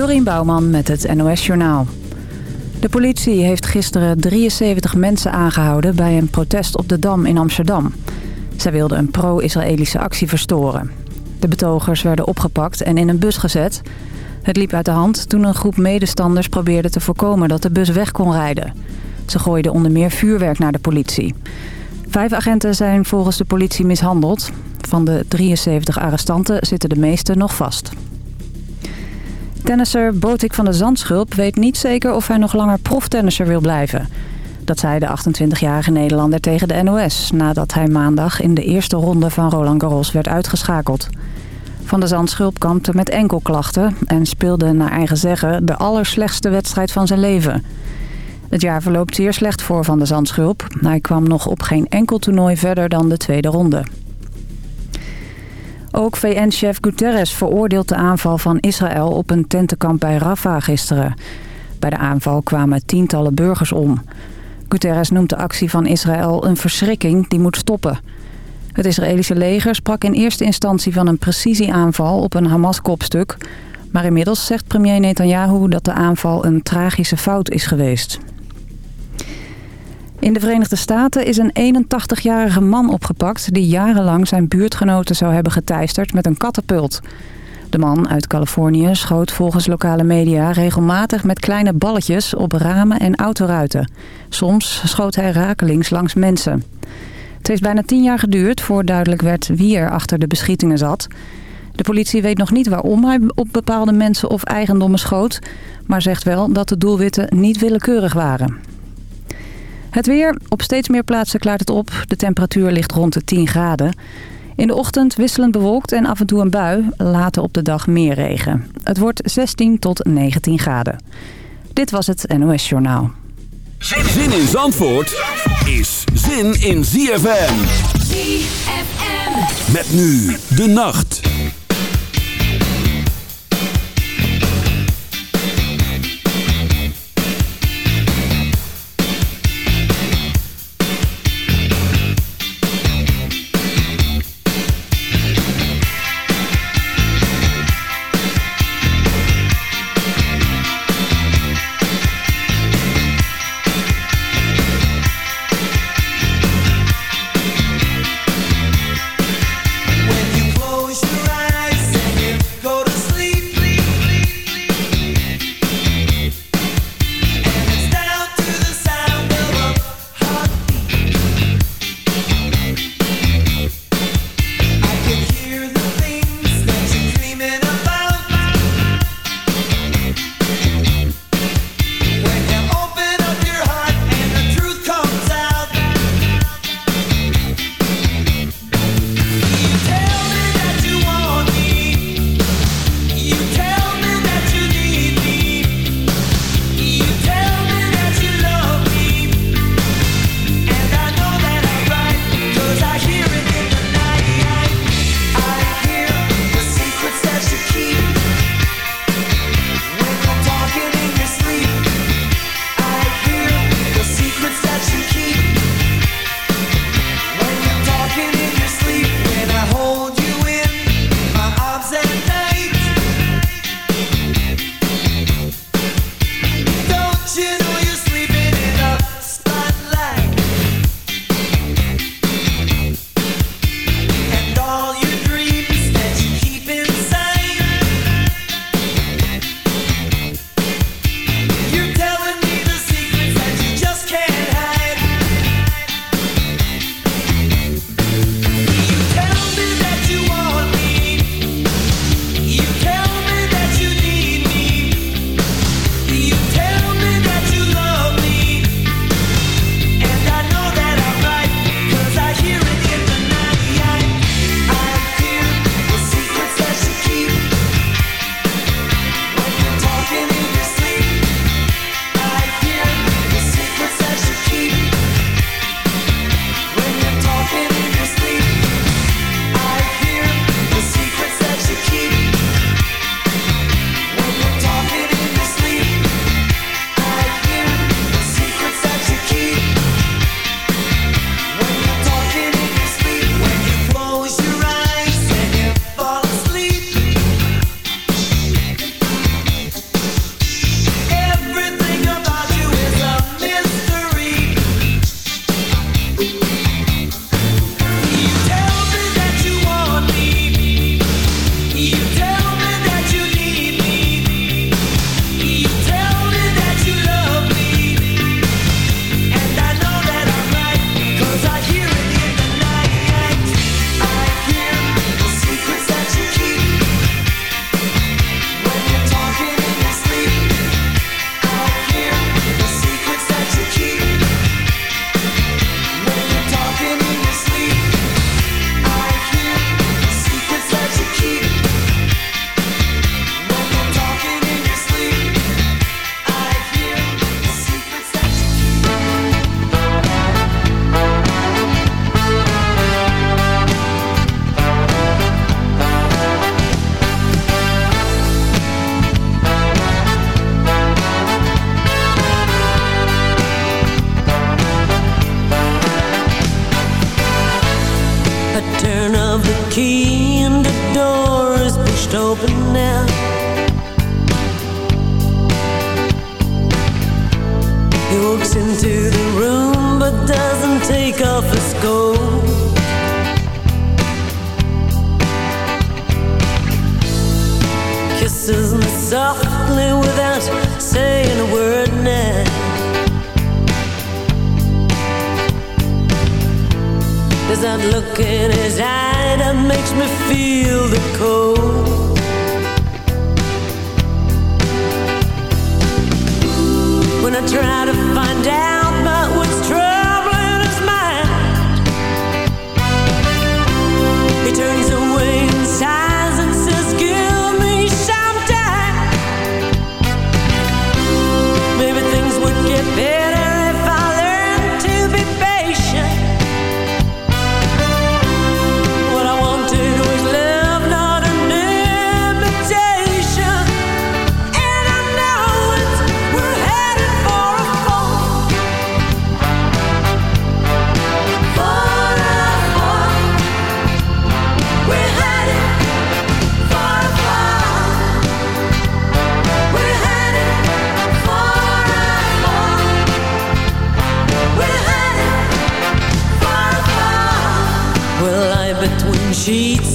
Dorien Bouwman met het NOS Journaal. De politie heeft gisteren 73 mensen aangehouden bij een protest op de Dam in Amsterdam. Zij wilden een pro-Israëlische actie verstoren. De betogers werden opgepakt en in een bus gezet. Het liep uit de hand toen een groep medestanders probeerde te voorkomen dat de bus weg kon rijden. Ze gooiden onder meer vuurwerk naar de politie. Vijf agenten zijn volgens de politie mishandeld. Van de 73 arrestanten zitten de meeste nog vast. Tennisser Botik van de Zandschulp weet niet zeker of hij nog langer proftennisser wil blijven. Dat zei de 28-jarige Nederlander tegen de NOS... nadat hij maandag in de eerste ronde van Roland Garros werd uitgeschakeld. Van de Zandschulp kampte met enkelklachten... en speelde naar eigen zeggen de allerslechtste wedstrijd van zijn leven. Het jaar verloopt zeer slecht voor Van de Zandschulp. Hij kwam nog op geen enkel toernooi verder dan de tweede ronde. Ook VN-chef Guterres veroordeelt de aanval van Israël op een tentenkamp bij Rafah gisteren. Bij de aanval kwamen tientallen burgers om. Guterres noemt de actie van Israël een verschrikking die moet stoppen. Het Israëlische leger sprak in eerste instantie van een precisieaanval op een Hamas-kopstuk... maar inmiddels zegt premier Netanyahu dat de aanval een tragische fout is geweest. In de Verenigde Staten is een 81-jarige man opgepakt... die jarenlang zijn buurtgenoten zou hebben geteisterd met een katapult. De man uit Californië schoot volgens lokale media regelmatig met kleine balletjes op ramen en autoruiten. Soms schoot hij rakelings langs mensen. Het heeft bijna tien jaar geduurd voor duidelijk werd wie er achter de beschietingen zat. De politie weet nog niet waarom hij op bepaalde mensen of eigendommen schoot... maar zegt wel dat de doelwitten niet willekeurig waren. Het weer. Op steeds meer plaatsen klaart het op. De temperatuur ligt rond de 10 graden. In de ochtend wisselend bewolkt en af en toe een bui. Later op de dag meer regen. Het wordt 16 tot 19 graden. Dit was het NOS Journaal. Zin in Zandvoort is zin in ZFM. ZFM. Met nu de nacht.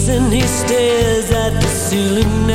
And he stares at the ceiling now.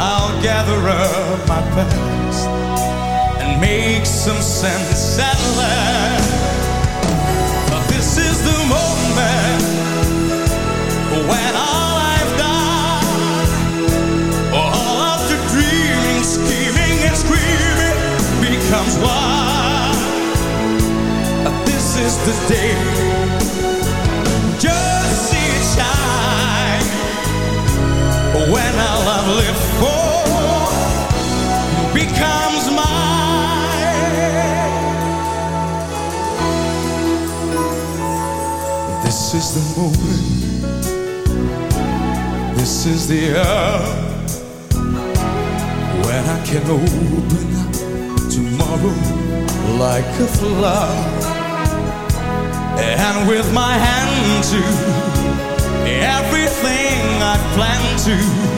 I'll gather up my past and make some sense at last. But this is the moment when all I've done, all of the dreaming, scheming, and screaming becomes one. This is the day. Just see it shine when our love mine. This is the moment. This is the hour when I can open up tomorrow like a flower, and with my hand to everything I plan to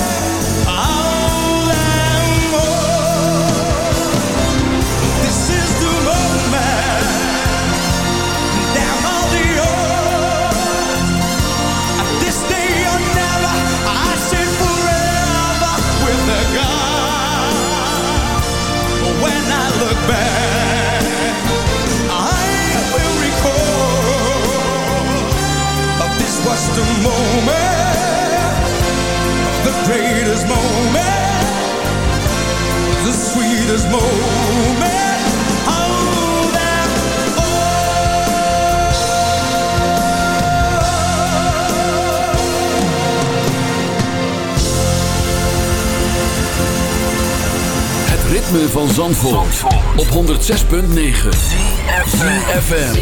greatest moment, the sweetest moment. ritme van Zandvoort, Zandvoort. op 106.9 FM.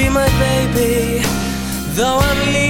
be my baby Though I'm leaving